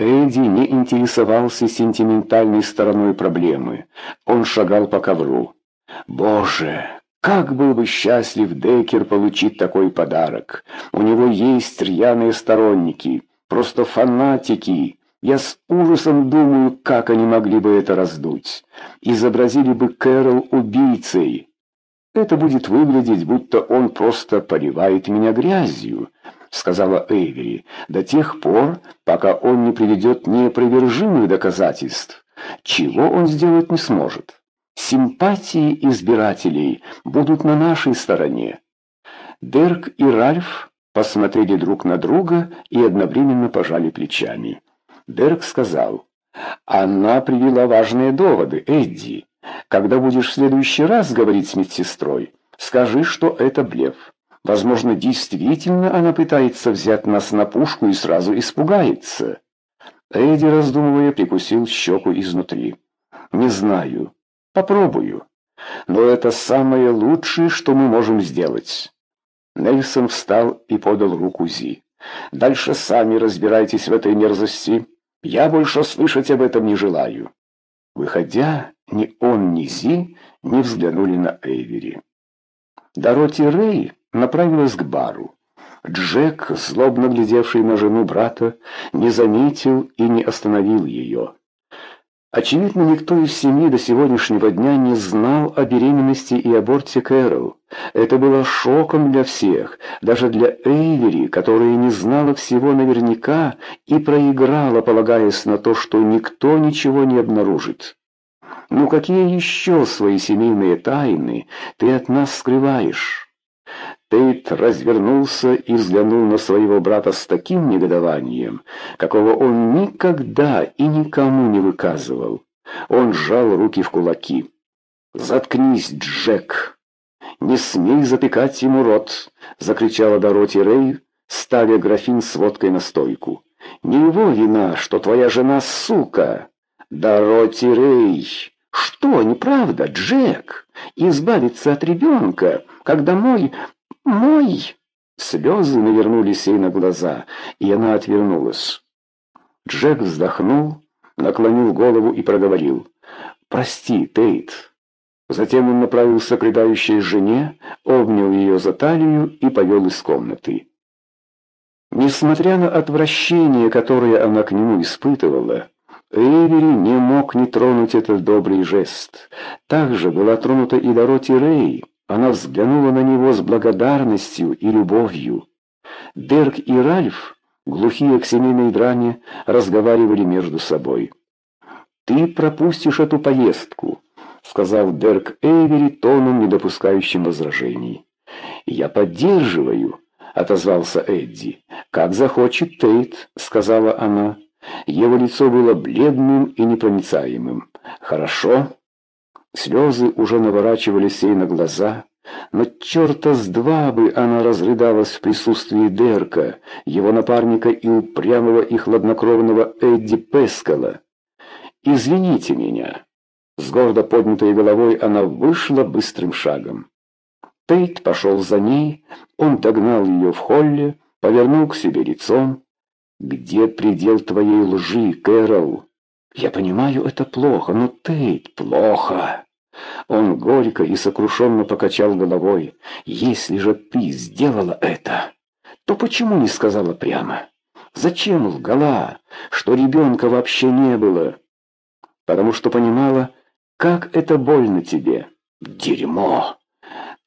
Эдди не интересовался сентиментальной стороной проблемы. Он шагал по ковру. «Боже, как был бы счастлив Деккер получить такой подарок! У него есть рьяные сторонники, просто фанатики!» Я с ужасом думаю, как они могли бы это раздуть. Изобразили бы Кэрол убийцей. Это будет выглядеть, будто он просто поливает меня грязью, сказала Эйвери, до тех пор, пока он не приведет неопровержимых доказательств, чего он сделать не сможет. Симпатии избирателей будут на нашей стороне. Дерк и Ральф посмотрели друг на друга и одновременно пожали плечами. Дерк сказал, «Она привела важные доводы, Эдди. Когда будешь в следующий раз говорить с медсестрой, скажи, что это блеф. Возможно, действительно она пытается взять нас на пушку и сразу испугается». Эдди, раздумывая, прикусил щеку изнутри. «Не знаю. Попробую. Но это самое лучшее, что мы можем сделать». Нельсон встал и подал руку Зи. «Дальше сами разбирайтесь в этой мерзости». Я больше слышать об этом не желаю». Выходя, ни он, ни Зи не взглянули на Эйвери. Дороти Рэй направилась к бару. Джек, злобно глядевший на жену брата, не заметил и не остановил ее. Очевидно, никто из семьи до сегодняшнего дня не знал о беременности и аборте Кэрол. Это было шоком для всех, даже для Эйвери, которая не знала всего наверняка и проиграла, полагаясь на то, что никто ничего не обнаружит. «Ну какие еще свои семейные тайны ты от нас скрываешь?» Тейт развернулся и взглянул на своего брата с таким негодованием, какого он никогда и никому не выказывал. Он сжал руки в кулаки. «Заткнись, Джек!» «Не смей затыкать ему рот!» — закричала Дороти Рэй, ставя графин с водкой на стойку. «Не его вина, что твоя жена сука!» «Дороти Рэй!» «Что, неправда, Джек? Избавиться от ребенка, когда мой «Мой!» Слезы навернулись ей на глаза, и она отвернулась. Джек вздохнул, наклонил голову и проговорил. «Прости, Тейт». Затем он направился к рыдающей жене, обнял ее за талию и повел из комнаты. Несмотря на отвращение, которое она к нему испытывала, Эйвери не мог не тронуть этот добрый жест. Также была тронута и Дороти Рэй, она взглянула на него с благодарностью и любовью. Дерк и Ральф, глухие к семейной дране, разговаривали между собой. «Ты пропустишь эту поездку», — сказал Дерк Эйвери тоном, не допускающим возражений. «Я поддерживаю», — отозвался Эдди. «Как захочет Тейт», — сказала она. Его лицо было бледным и непроницаемым. «Хорошо». Слезы уже наворачивались ей на глаза, но черта с два бы она разрыдалась в присутствии Дерка, его напарника и упрямого и хладнокровного Эдди Пескала. «Извините меня». С гордо поднятой головой она вышла быстрым шагом. Тейт пошел за ней, он догнал ее в холле, повернул к себе лицом. «Где предел твоей лжи, Кэрол?» «Я понимаю, это плохо, но, Тейт, плохо!» Он горько и сокрушенно покачал головой. «Если же ты сделала это, то почему не сказала прямо? Зачем лгала, что ребенка вообще не было? Потому что понимала, как это больно тебе. Дерьмо!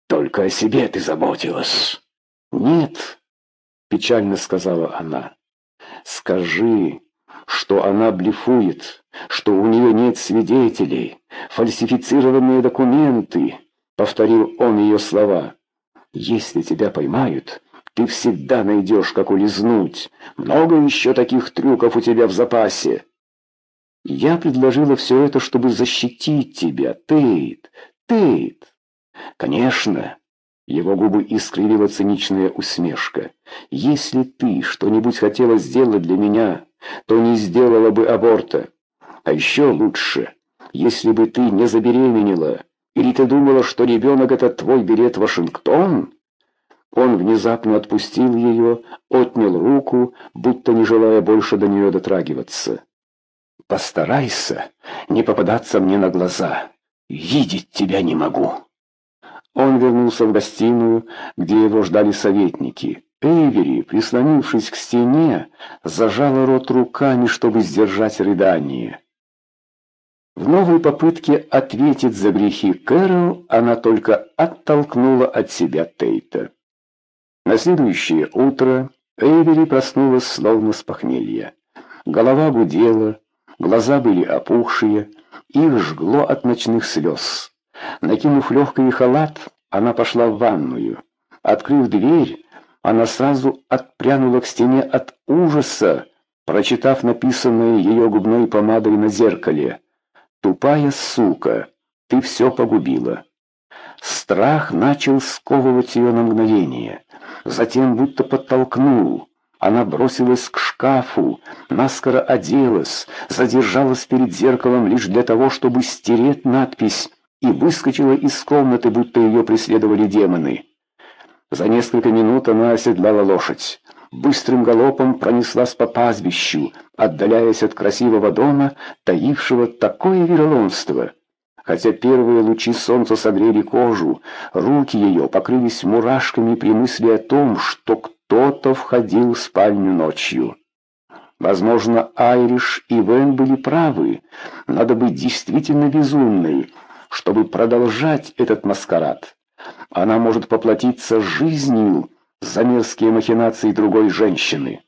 Только о себе ты заботилась». «Нет», — печально сказала она. «Скажи, что она блефует, что у нее нет свидетелей, фальсифицированные документы», — повторил он ее слова. «Если тебя поймают, ты всегда найдешь, как улизнуть. Много еще таких трюков у тебя в запасе». «Я предложила все это, чтобы защитить тебя, Тейт, Тейт». «Конечно». Его губы искривила циничная усмешка. «Если ты что-нибудь хотела сделать для меня, то не сделала бы аборта. А еще лучше, если бы ты не забеременела. Или ты думала, что ребенок — это твой билет в Вашингтон?» Он внезапно отпустил ее, отнял руку, будто не желая больше до нее дотрагиваться. «Постарайся не попадаться мне на глаза. Видеть тебя не могу». Он вернулся в гостиную, где его ждали советники. Эйвери, прислонившись к стене, зажала рот руками, чтобы сдержать рыдание. В новой попытке ответить за грехи Кэрол она только оттолкнула от себя Тейта. На следующее утро Эйвери проснулась словно с похмелья. Голова гудела, глаза были опухшие, их жгло от ночных слез. Накинув легкий халат, она пошла в ванную. Открыв дверь, она сразу отпрянула к стене от ужаса, прочитав написанное ее губной помадой на зеркале. «Тупая сука, ты все погубила». Страх начал сковывать ее на мгновение, затем будто подтолкнул. Она бросилась к шкафу, наскоро оделась, задержалась перед зеркалом лишь для того, чтобы стереть надпись и выскочила из комнаты, будто ее преследовали демоны. За несколько минут она оседлала лошадь. Быстрым галопом пронеслась по пастбищу, отдаляясь от красивого дома, таившего такое вероломство. Хотя первые лучи солнца согрели кожу, руки ее покрылись мурашками при мысли о том, что кто-то входил в спальню ночью. Возможно, Айриш и Вен были правы. Надо быть действительно безумной, чтобы продолжать этот маскарад. Она может поплатиться жизнью за мерзкие махинации другой женщины.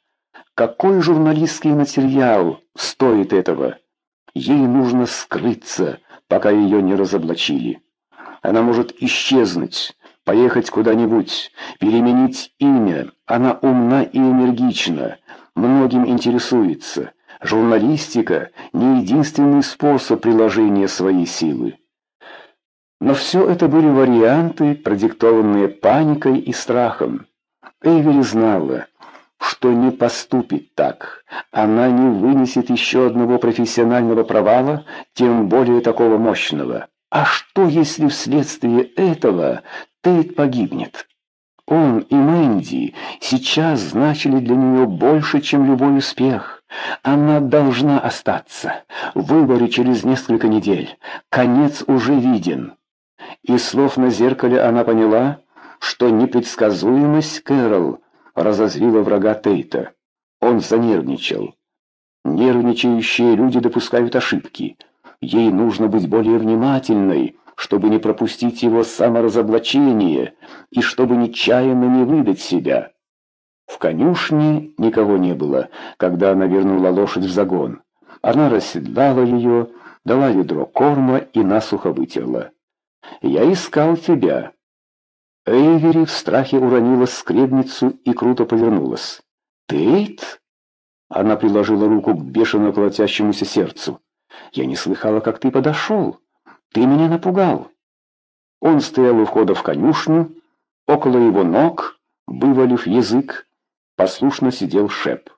Какой журналистский материал стоит этого? Ей нужно скрыться, пока ее не разоблачили. Она может исчезнуть, поехать куда-нибудь, переменить имя. Она умна и энергична, многим интересуется. Журналистика — не единственный способ приложения своей силы. Но все это были варианты, продиктованные паникой и страхом. Эйвери знала, что не поступит так. Она не вынесет еще одного профессионального провала, тем более такого мощного. А что, если вследствие этого Тейт погибнет? Он и Мэнди сейчас значили для нее больше, чем любой успех. Она должна остаться. Выборы через несколько недель. Конец уже виден. Из слов на зеркале она поняла, что непредсказуемость Кэрол разозлила врага Тейта. Он занервничал. Нервничающие люди допускают ошибки. Ей нужно быть более внимательной, чтобы не пропустить его саморазоблачение и чтобы нечаянно не выдать себя. В конюшне никого не было, когда она вернула лошадь в загон. Она расседлала ее, дала ведро корма и насухо вытерла. Я искал тебя». Эйвери в страхе уронила скребницу и круто повернулась. «Тейт?» Она приложила руку к бешено колотящемуся сердцу. «Я не слыхала, как ты подошел. Ты меня напугал». Он стоял у входа в конюшню, около его ног, вывалив язык, послушно сидел шеп.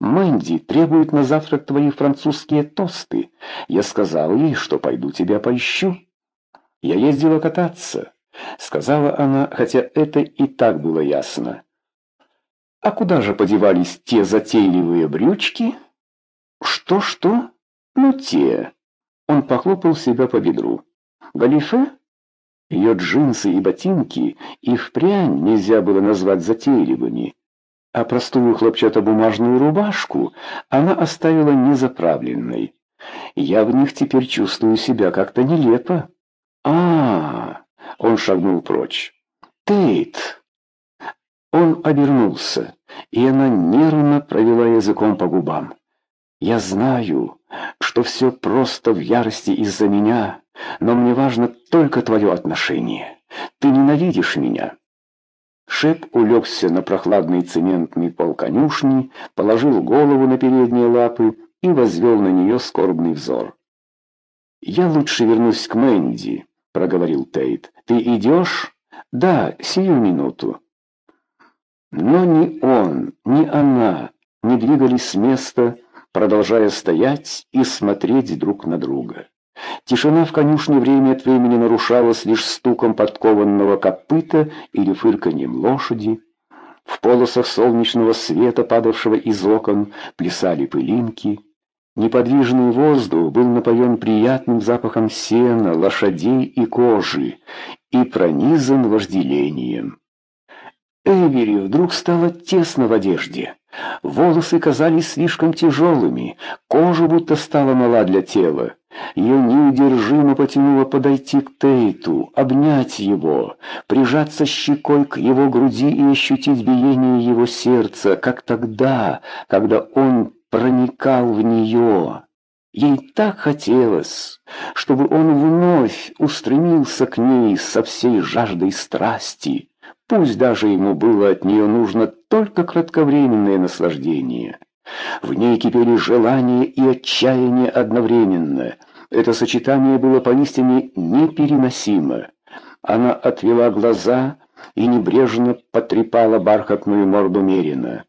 «Мэнди требует на завтрак твои французские тосты. Я сказал ей, что пойду тебя поищу». «Я ездила кататься», — сказала она, хотя это и так было ясно. «А куда же подевались те затейливые брючки?» «Что-что? Ну, те». Он похлопал себя по бедру. «Галифе?» Ее джинсы и ботинки и впрямь нельзя было назвать затейливыми, а простую хлопчатобумажную рубашку она оставила незаправленной. Я в них теперь чувствую себя как-то нелепо а, Он шагнул прочь. «Тейт!» Он обернулся, и она нервно провела языком по губам. «Я знаю, что все просто в ярости из-за меня, но мне важно только твое отношение. Ты ненавидишь меня». Шеп улегся на прохладный цементный пол конюшни, положил голову на передние лапы и возвел на нее скорбный взор. «Я лучше вернусь к Мэнди», — проговорил Тейт. «Ты идешь?» «Да, сию минуту». Но ни он, ни она не двигались с места, продолжая стоять и смотреть друг на друга. Тишина в конюшне время от времени нарушалась лишь стуком подкованного копыта или фырканьем лошади. В полосах солнечного света, падавшего из окон, плясали пылинки. Неподвижный воздух был напоен приятным запахом сена, лошадей и кожи и пронизан вожделением. Эвери вдруг стало тесно в одежде. Волосы казались слишком тяжелыми, кожа будто стала мала для тела. Ее неудержимо потянуло подойти к Тейту, обнять его, прижаться щекой к его груди и ощутить биение его сердца, как тогда, когда он проникал в нее. Ей так хотелось, чтобы он вновь устремился к ней со всей жаждой страсти. Пусть даже ему было от нее нужно только кратковременное наслаждение. В ней кипели желание и отчаяние одновременно. Это сочетание было поистине непереносимо. Она отвела глаза и небрежно потрепала бархатную морду Мерина.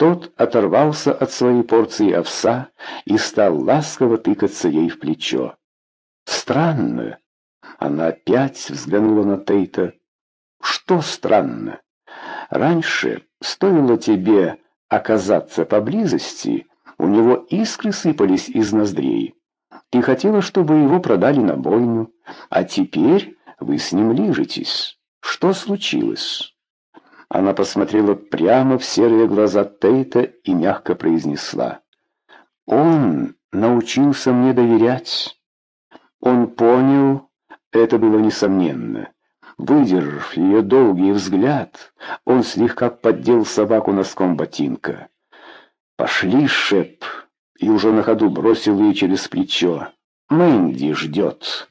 Тот оторвался от своей порции овса и стал ласково тыкаться ей в плечо. «Странно!» Она опять взглянула на Тейта. Что странно? Раньше стоило тебе оказаться поблизости, у него искры сыпались из ноздрей. Ты хотела, чтобы его продали на бойню, а теперь вы с ним лижетесь. Что случилось?» Она посмотрела прямо в серые глаза Тейта и мягко произнесла. «Он научился мне доверять. Он понял, это было несомненно». Выдержав ее долгий взгляд, он слегка поддел собаку носком ботинка. «Пошли, Шеп!» и уже на ходу бросил ей через плечо. «Мэнди ждет!»